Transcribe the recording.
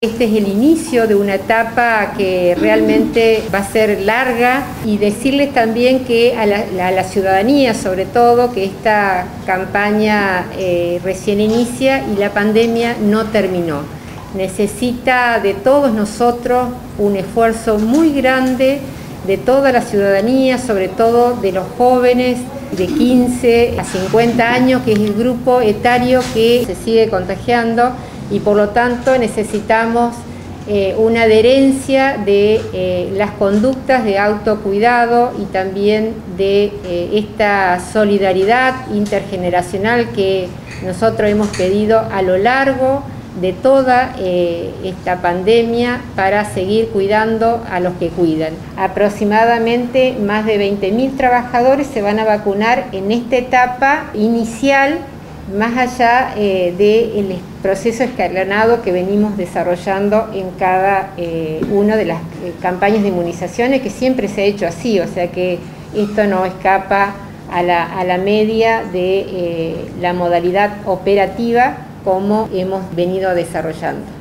Este es el inicio de una etapa que realmente va a ser larga y decirles también que a la, ciudadanía, sobre todo, que esta campaña eh, recién inicia y la pandemia no terminó. Necesita de todos nosotros un esfuerzo muy grande de toda la ciudadanía, sobre todo de los jóvenes de 15 a 50 años, que es el grupo etario que se sigue contagiando y por lo tanto necesitamos eh, una adherencia de eh, las conductas de autocuidado y también de eh, esta solidaridad intergeneracional que nosotros hemos pedido a lo largo de toda esta pandemia para seguir cuidando a los que cuidan. Aproximadamente más de 20.000 trabajadores se van a vacunar en esta etapa inicial más allá eh, del proceso escalonado que venimos desarrollando en cada eh, una de las eh, campañas de inmunizaciones, que siempre se ha hecho así, o sea que esto no escapa a la media de la modalidad operativa como hemos venido desarrollando.